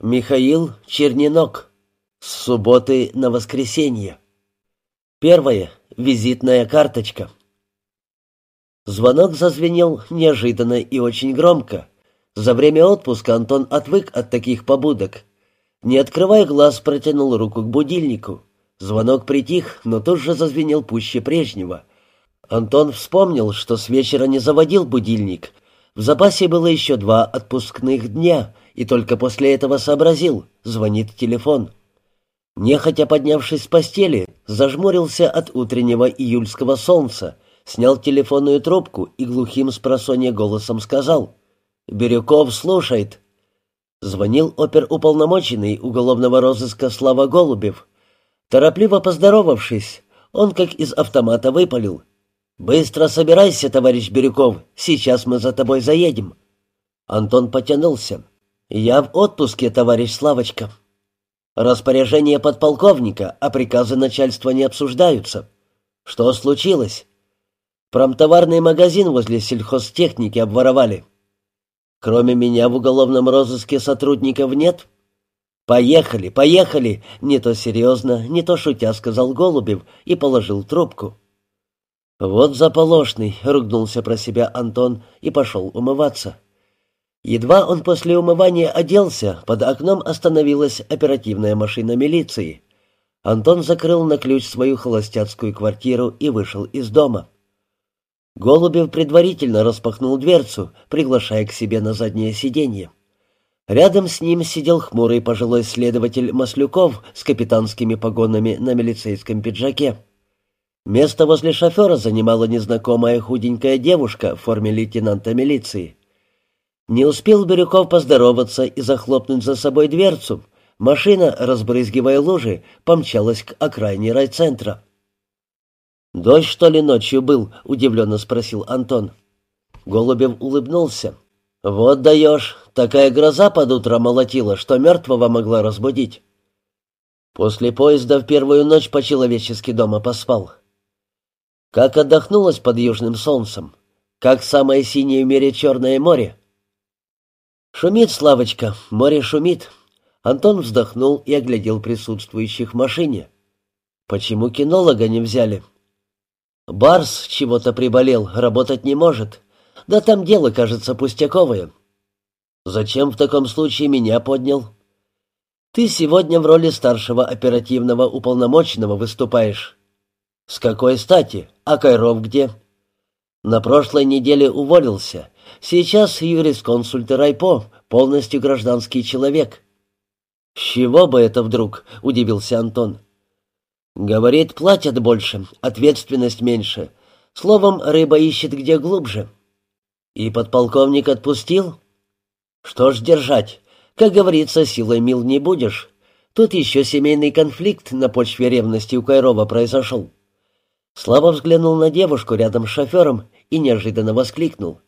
Михаил Черненок. С субботы на воскресенье. Первое. Визитная карточка. Звонок зазвенел неожиданно и очень громко. За время отпуска Антон отвык от таких побудок. Не открывая глаз, протянул руку к будильнику. Звонок притих, но тут же зазвенел пуще прежнего. Антон вспомнил, что с вечера не заводил будильник. В запасе было еще два отпускных дня, и только после этого сообразил — звонит телефон. Нехотя поднявшись с постели, зажмурился от утреннего июльского солнца, снял телефонную трубку и глухим с голосом сказал «Бирюков слушает». Звонил оперуполномоченный уголовного розыска Слава Голубев. Торопливо поздоровавшись, он как из автомата выпалил. «Быстро собирайся, товарищ Бирюков, сейчас мы за тобой заедем». Антон потянулся. «Я в отпуске, товарищ Славочка». «Распоряжение подполковника, а приказы начальства не обсуждаются». «Что случилось?» «Промтоварный магазин возле сельхозтехники обворовали». «Кроме меня в уголовном розыске сотрудников нет?» «Поехали, поехали!» — не то серьезно, не то шутя сказал Голубев и положил трубку. «Вот заполошный!» — ругнулся про себя Антон и пошел умываться. Едва он после умывания оделся, под окном остановилась оперативная машина милиции. Антон закрыл на ключ свою холостяцкую квартиру и вышел из дома. Голубев предварительно распахнул дверцу, приглашая к себе на заднее сиденье. Рядом с ним сидел хмурый пожилой следователь Маслюков с капитанскими погонами на милицейском пиджаке. Место возле шофера занимала незнакомая худенькая девушка в форме лейтенанта милиции. Не успел Бирюков поздороваться и захлопнуть за собой дверцу. Машина, разбрызгивая лужи, помчалась к окраине райцентра. «Дождь, что ли, ночью был?» — удивленно спросил Антон. Голубев улыбнулся. «Вот даешь, такая гроза под утро молотила, что мертвого могла разбудить». После поезда в первую ночь по-человечески дома поспал. Как отдохнулось под южным солнцем, как самое синее в мире Черное море, «Шумит, Славочка, море шумит». Антон вздохнул и оглядел присутствующих в машине. «Почему кинолога не взяли?» «Барс чего-то приболел, работать не может. Да там дело, кажется, пустяковое». «Зачем в таком случае меня поднял?» «Ты сегодня в роли старшего оперативного уполномоченного выступаешь». «С какой стати? А Кайров где?» «На прошлой неделе уволился. Сейчас юрисконсульт райпо, полностью гражданский человек». «С чего бы это вдруг?» — удивился Антон. «Говорит, платят больше, ответственность меньше. Словом, рыба ищет где глубже». «И подполковник отпустил?» «Что ж держать? Как говорится, силой мил не будешь. Тут еще семейный конфликт на почве ревности у Кайрова произошел». Слава взглянул на девушку рядом с шофером и неожиданно воскликнул.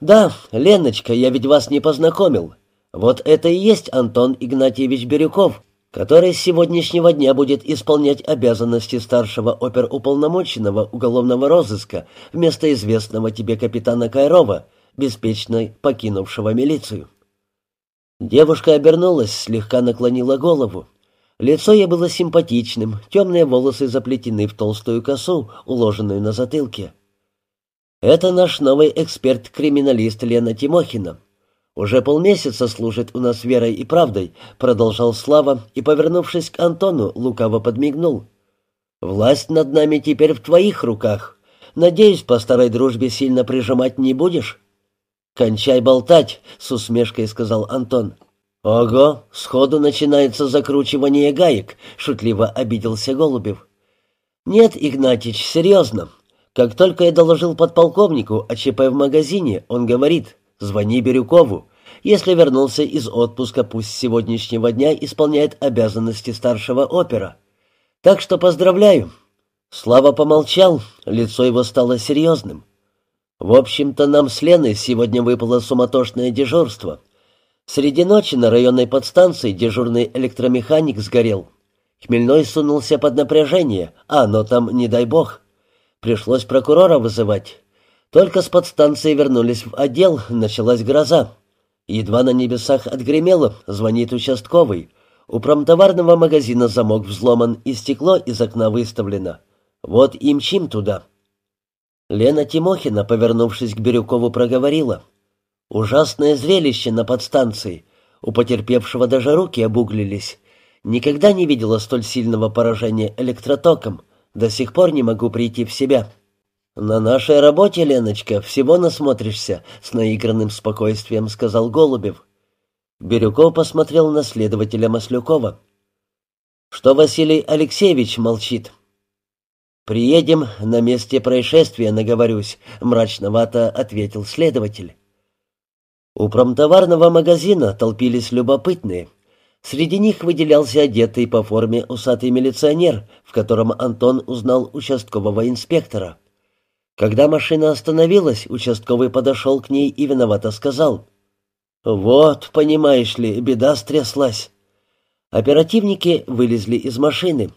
«Да, Леночка, я ведь вас не познакомил. Вот это и есть Антон Игнатьевич Бирюков, который с сегодняшнего дня будет исполнять обязанности старшего оперуполномоченного уголовного розыска вместо известного тебе капитана Кайрова, беспечно покинувшего милицию». Девушка обернулась, слегка наклонила голову. Лицо ей было симпатичным, темные волосы заплетены в толстую косу, уложенную на затылке. Это наш новый эксперт-криминалист Лена Тимохина. Уже полмесяца служит у нас верой и правдой, продолжал Слава и, повернувшись к Антону, лукаво подмигнул. Власть над нами теперь в твоих руках. Надеюсь, по старой дружбе сильно прижимать не будешь? Кончай болтать, с усмешкой сказал Антон. Ого, сходу начинается закручивание гаек, шутливо обиделся Голубев. Нет, Игнатьич, серьезно. Как только я доложил подполковнику о ЧП в магазине, он говорит «Звони Бирюкову. Если вернулся из отпуска, пусть с сегодняшнего дня исполняет обязанности старшего опера. Так что поздравляю». Слава помолчал, лицо его стало серьезным. «В общем-то, нам с Леной сегодня выпало суматошное дежурство. Среди ночи на районной подстанции дежурный электромеханик сгорел. Хмельной сунулся под напряжение, а оно там, не дай бог». Пришлось прокурора вызывать. Только с подстанции вернулись в отдел, началась гроза. Едва на небесах отгремело, звонит участковый. У промтоварного магазина замок взломан и стекло из окна выставлено. Вот и мчим туда. Лена Тимохина, повернувшись к Бирюкову, проговорила. «Ужасное зрелище на подстанции. У потерпевшего даже руки обуглились. Никогда не видела столь сильного поражения электротоком. До сих пор не могу прийти в себя». «На нашей работе, Леночка, всего насмотришься», — с наигранным спокойствием сказал Голубев. Бирюков посмотрел на следователя Маслюкова. «Что Василий Алексеевич молчит?» «Приедем, на месте происшествия наговорюсь», — мрачновато ответил следователь. У промтоварного магазина толпились любопытные. Среди них выделялся одетый по форме усатый милиционер, в котором Антон узнал участкового инспектора. Когда машина остановилась, участковый подошел к ней и виновато сказал. «Вот, понимаешь ли, беда стряслась». Оперативники вылезли из машины.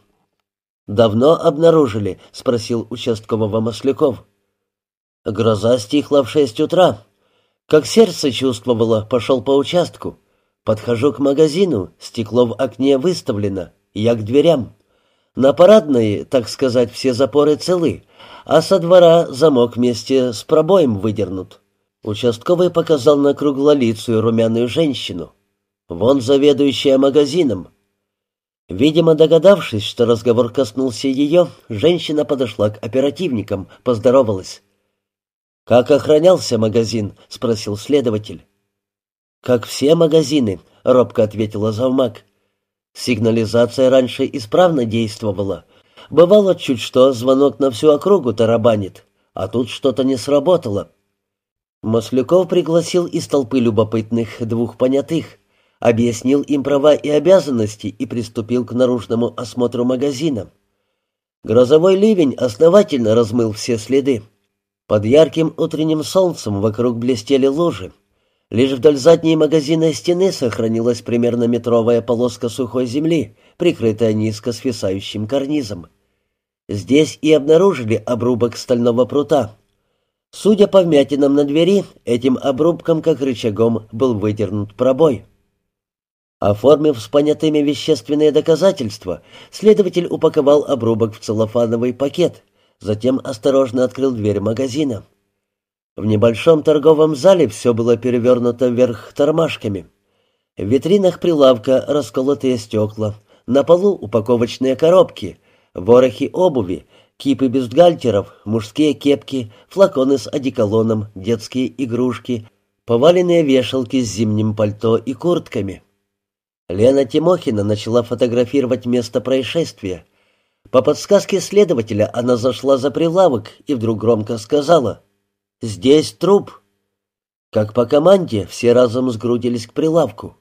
«Давно обнаружили?» — спросил участкового Масляков. «Гроза стихла в шесть утра. Как сердце чувствовало, пошел по участку. Подхожу к магазину, стекло в окне выставлено, я к дверям. На парадной, так сказать, все запоры целы, а со двора замок вместе с пробоем выдернут. Участковый показал на круглолицую румяную женщину. Вон заведующая магазином. Видимо, догадавшись, что разговор коснулся ее, женщина подошла к оперативникам, поздоровалась. «Как охранялся магазин?» — спросил следователь. «Как все магазины», — робко ответила завмак. «Сигнализация раньше исправно действовала, Бывало чуть что, звонок на всю округу тарабанит, а тут что-то не сработало. Масляков пригласил из толпы любопытных двух понятых, объяснил им права и обязанности и приступил к наружному осмотру магазина. Грозовой ливень основательно размыл все следы. Под ярким утренним солнцем вокруг блестели лужи. Лишь вдоль задней магазинной стены сохранилась примерно метровая полоска сухой земли, прикрытая низко свисающим карнизом. Здесь и обнаружили обрубок стального прута. Судя по вмятинам на двери, этим обрубком, как рычагом, был выдернут пробой. Оформив с понятыми вещественные доказательства, следователь упаковал обрубок в целлофановый пакет, затем осторожно открыл дверь магазина. В небольшом торговом зале все было перевернуто вверх тормашками. В витринах прилавка расколотые стекла, на полу упаковочные коробки — ворохи обуви, кипы бюстгальтеров, мужские кепки, флаконы с одеколоном, детские игрушки, поваленные вешалки с зимним пальто и куртками. Лена Тимохина начала фотографировать место происшествия. По подсказке следователя она зашла за прилавок и вдруг громко сказала «Здесь труп». Как по команде, все разом сгрудились к прилавку.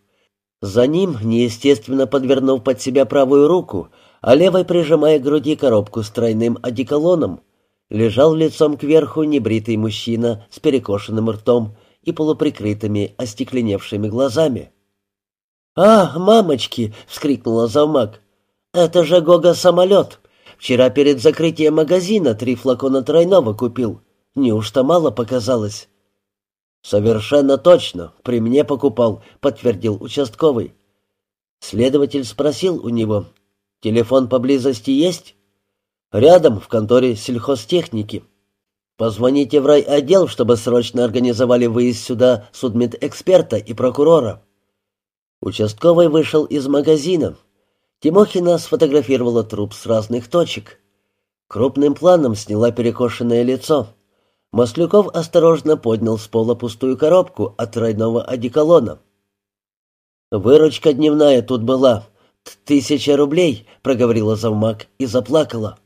За ним, неестественно подвернув под себя правую руку, а левой прижимая к груди коробку с тройным одеколоном, лежал лицом кверху небритый мужчина с перекошенным ртом и полуприкрытыми остекленевшими глазами. «А, мамочки!» — вскрикнула завмак. «Это же Гога-самолет! Вчера перед закрытием магазина три флакона тройного купил. Неужто мало показалось?» «Совершенно точно. При мне покупал», — подтвердил участковый. Следователь спросил у него, «Телефон поблизости есть?» «Рядом, в конторе сельхозтехники». «Позвоните в райотдел, чтобы срочно организовали выезд сюда судмедэксперта и прокурора». Участковый вышел из магазина. Тимохина сфотографировала труп с разных точек. Крупным планом сняла перекошенное лицо. Маслюков осторожно поднял с пола пустую коробку от тройного одеколона. «Выручка дневная тут была. «Тысяча рублей», — проговорила завмак и заплакала.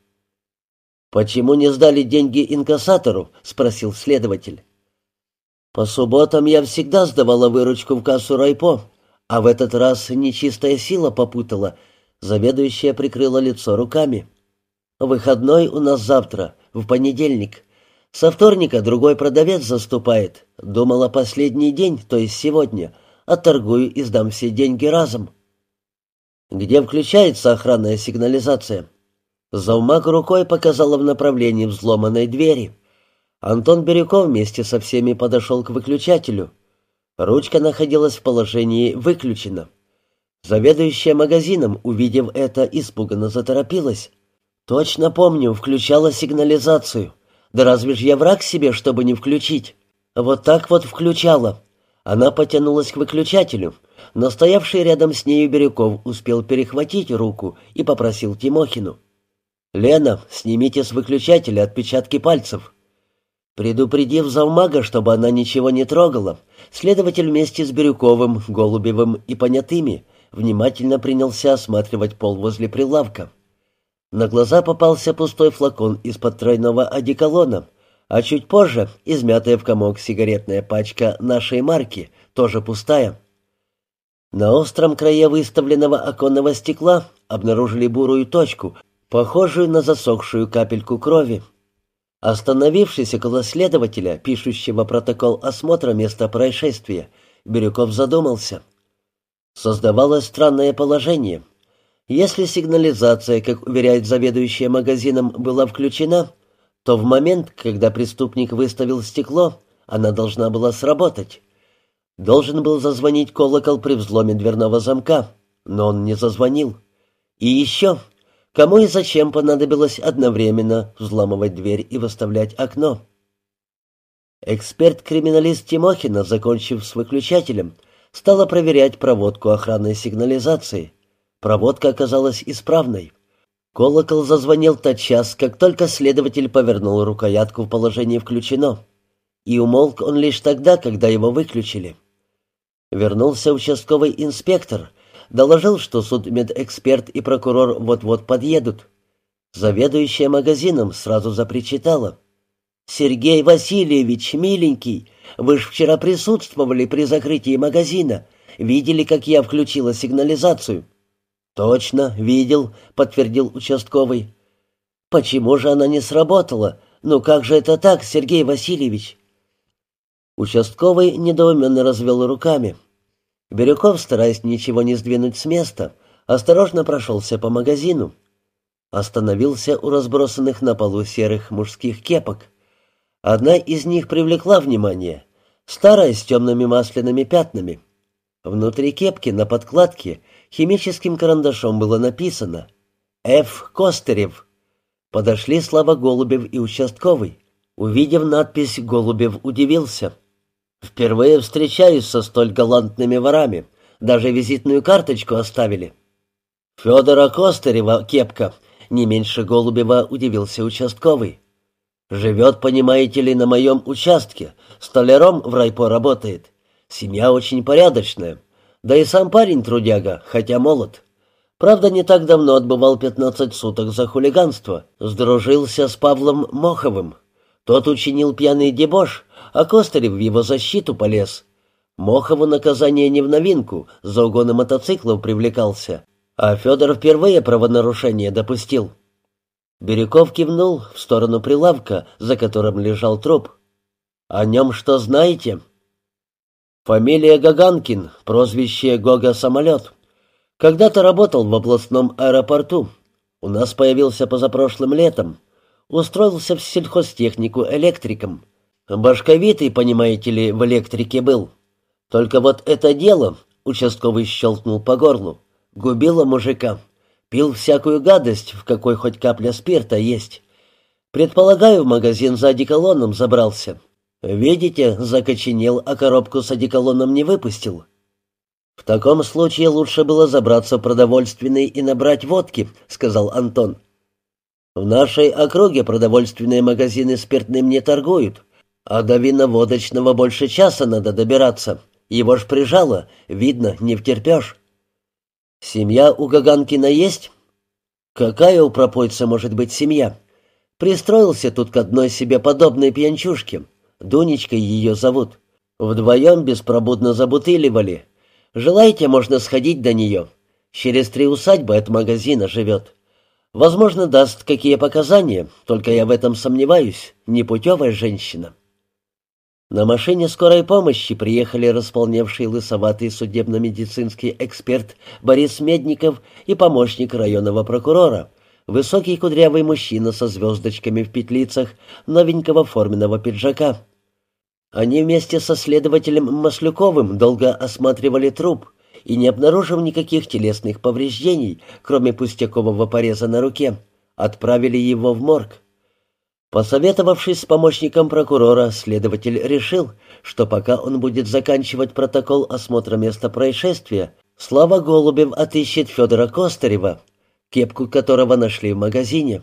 «Почему не сдали деньги инкассатору?» — спросил следователь. «По субботам я всегда сдавала выручку в кассу райпо, а в этот раз нечистая сила попутала». Заведующая прикрыла лицо руками. «Выходной у нас завтра, в понедельник. Со вторника другой продавец заступает. Думала последний день, то есть сегодня. Отторгую и сдам все деньги разом» где включается охранная сигнализация. Заумак рукой показала в направлении взломанной двери. Антон Бирюков вместе со всеми подошел к выключателю. Ручка находилась в положении «выключена». Заведующая магазином, увидев это, испуганно заторопилась. «Точно помню, включала сигнализацию. Да разве ж я враг себе, чтобы не включить? Вот так вот включала». Она потянулась к выключателю, но стоявший рядом с нею Бирюков успел перехватить руку и попросил Тимохину. «Лена, снимите с выключателя отпечатки пальцев». Предупредив завмага, чтобы она ничего не трогала, следователь вместе с Бирюковым, Голубевым и Понятыми внимательно принялся осматривать пол возле прилавка. На глаза попался пустой флакон из-под тройного одеколона, а чуть позже измятая в комок сигаретная пачка нашей марки, тоже пустая. На остром крае выставленного оконного стекла обнаружили бурую точку, похожую на засохшую капельку крови. Остановившись около следователя, пишущего протокол осмотра места происшествия, Бирюков задумался — Создавалось странное положение. Если сигнализация, как уверяет заведующая магазином, была включена, то в момент, когда преступник выставил стекло, она должна была сработать. Должен был зазвонить колокол при взломе дверного замка, но он не зазвонил. И еще, кому и зачем понадобилось одновременно взламывать дверь и выставлять окно? Эксперт-криминалист Тимохина, закончив с выключателем, стала проверять проводку охранной сигнализации. Проводка оказалась исправной. Колокол зазвонил тотчас, как только следователь повернул рукоятку в положении «включено». И умолк он лишь тогда, когда его выключили. Вернулся участковый инспектор, доложил, что судмедэксперт и прокурор вот-вот подъедут. Заведующая магазином сразу запричитала. «Сергей Васильевич, миленький, вы ж вчера присутствовали при закрытии магазина. Видели, как я включила сигнализацию?» «Точно, видел», — подтвердил участковый. «Почему же она не сработала? Ну как же это так, Сергей Васильевич?» Участковый недоуменно развел руками. Бирюков, стараясь ничего не сдвинуть с места, осторожно прошелся по магазину. Остановился у разбросанных на полу серых мужских кепок. Одна из них привлекла внимание. Старая с темными масляными пятнами. Внутри кепки на подкладке химическим карандашом было написано «Ф. Костерев». Подошли Слава Голубев и участковый. Увидев надпись, Голубев удивился. «Впервые встречаюсь со столь галантными ворами. Даже визитную карточку оставили». «Федора Костерева кепка», — не меньше Голубева удивился участковый. Живет, понимаете ли, на моем участке. Столяром в райпо работает. Семья очень порядочная. Да и сам парень трудяга, хотя молод. Правда, не так давно отбывал 15 суток за хулиганство. Сдружился с Павлом Моховым. Тот учинил пьяный дебош, а Костарев в его защиту полез. Мохову наказание не в новинку, за угоны мотоциклов привлекался. А Федор впервые правонарушение допустил. Бирюков кивнул в сторону прилавка, за которым лежал труп. «О нем что знаете?» «Фамилия Гаганкин, прозвище Гога-самолет. Когда-то работал в областном аэропорту. У нас появился позапрошлым летом. Устроился в сельхозтехнику электриком. Башковитый, понимаете ли, в электрике был. Только вот это дело, участковый щелкнул по горлу, губило мужика». Пил всякую гадость, в какой хоть капля спирта есть. Предполагаю, в магазин за одеколоном забрался. Видите, закоченел, а коробку с одеколоном не выпустил. В таком случае лучше было забраться в продовольственный и набрать водки, сказал Антон. В нашей округе продовольственные магазины спиртным не торгуют, а до виноводочного больше часа надо добираться. Его ж прижало, видно, не втерпешь. «Семья у Гаганкина есть?» «Какая у пропойца может быть семья?» «Пристроился тут к одной себе подобной пьянчушке. Дунечкой ее зовут. Вдвоем беспробудно забутыливали. Желаете, можно сходить до нее. Через три усадьбы от магазина живет. Возможно, даст какие показания, только я в этом сомневаюсь. Непутевая женщина». На машине скорой помощи приехали располневший лысоватый судебно-медицинский эксперт Борис Медников и помощник районного прокурора, высокий кудрявый мужчина со звездочками в петлицах новенького форменного пиджака. Они вместе со следователем Маслюковым долго осматривали труп и, не обнаружив никаких телесных повреждений, кроме пустякового пореза на руке, отправили его в морг. Посоветовавшись с помощником прокурора, следователь решил, что пока он будет заканчивать протокол осмотра места происшествия, Слава Голубев отыщет Федора Костарева, кепку которого нашли в магазине.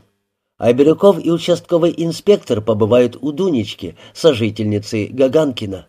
А Бирюков и участковый инспектор побывают у Дунечки, сожительницы Гаганкина.